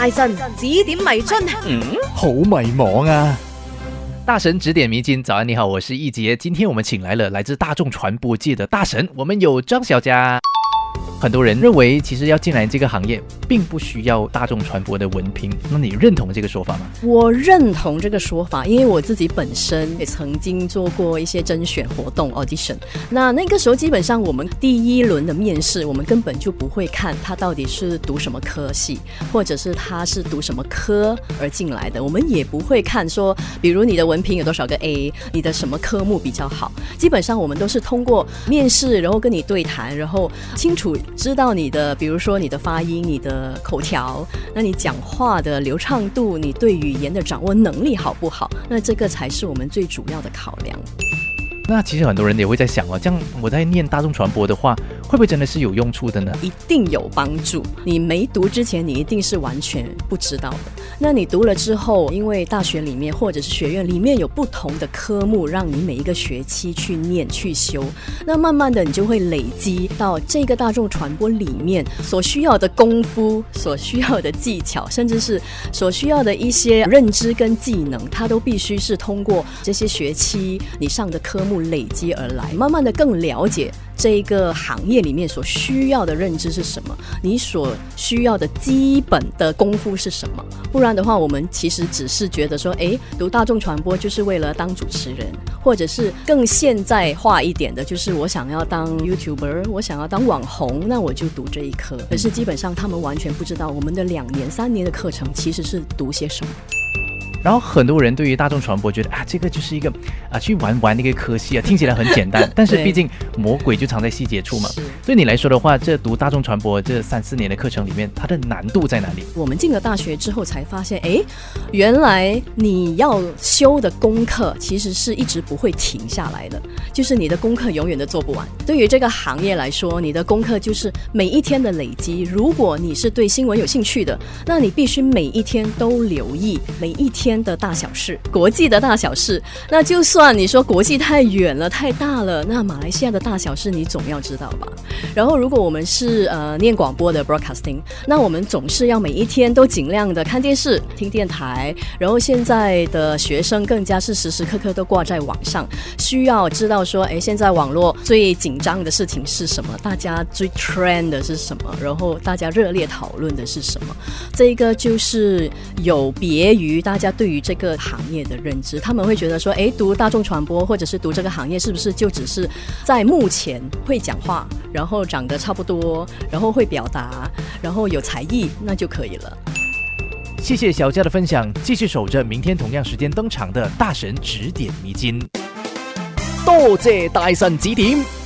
大神指点迷津，嗯，好迷茫啊！大神指点迷津，早安，你好，我是易杰，今天我们请来了来自大众传播界的大神，我们有张小佳。很多人认为，其实要进来这个行业，并不需要大众传播的文凭。那你认同这个说法吗？我认同这个说法，因为我自己本身也曾经做过一些甄选活动 audition。那那个时候，基本上我们第一轮的面试，我们根本就不会看他到底是读什么科系，或者是他是读什么科而进来的。我们也不会看说，比如你的文凭有多少个 A，你的什么科目比较好。基本上我们都是通过面试，然后跟你对谈，然后清楚。知道你的，比如说你的发音、你的口条，那你讲话的流畅度，你对语言的掌握能力好不好？那这个才是我们最主要的考量。那其实很多人也会在想哦，这样我在念大众传播的话，会不会真的是有用处的呢？一定有帮助。你没读之前，你一定是完全不知道的。那你读了之后，因为大学里面或者是学院里面有不同的科目，让你每一个学期去念去修，那慢慢的你就会累积到这个大众传播里面所需要的功夫、所需要的技巧，甚至是所需要的一些认知跟技能，它都必须是通过这些学期你上的科目。累积而来，慢慢的更了解这一个行业里面所需要的认知是什么，你所需要的基本的功夫是什么。不然的话，我们其实只是觉得说，哎，读大众传播就是为了当主持人，或者是更现代化一点的，就是我想要当 YouTuber，我想要当网红，那我就读这一科。可是基本上他们完全不知道我们的两年、三年的课程其实是读些什么。然后很多人对于大众传播觉得啊，这个就是一个啊去玩玩的一个科系啊，听起来很简单。但是毕竟魔鬼就藏在细节处嘛。对你来说的话，这读大众传播这三四年的课程里面，它的难度在哪里？我们进了大学之后才发现，哎，原来你要修的功课其实是一直不会停下来的，就是你的功课永远都做不完。对于这个行业来说，你的功课就是每一天的累积。如果你是对新闻有兴趣的，那你必须每一天都留意每一天。天的大小事，国际的大小事，那就算你说国际太远了、太大了，那马来西亚的大小事你总要知道吧？然后，如果我们是呃念广播的 broadcasting，那我们总是要每一天都尽量的看电视、听电台。然后，现在的学生更加是时时刻刻都挂在网上，需要知道说，哎，现在网络最紧张的事情是什么？大家最 trend 的是什么？然后大家热烈讨论的是什么？这一个就是有别于大家。对于这个行业的认知，他们会觉得说，哎，读大众传播或者是读这个行业，是不是就只是在目前会讲话，然后长得差不多，然后会表达，然后有才艺，那就可以了。谢谢小佳的分享，继续守着明天同样时间登场的大神指点迷津。多谢大神指点。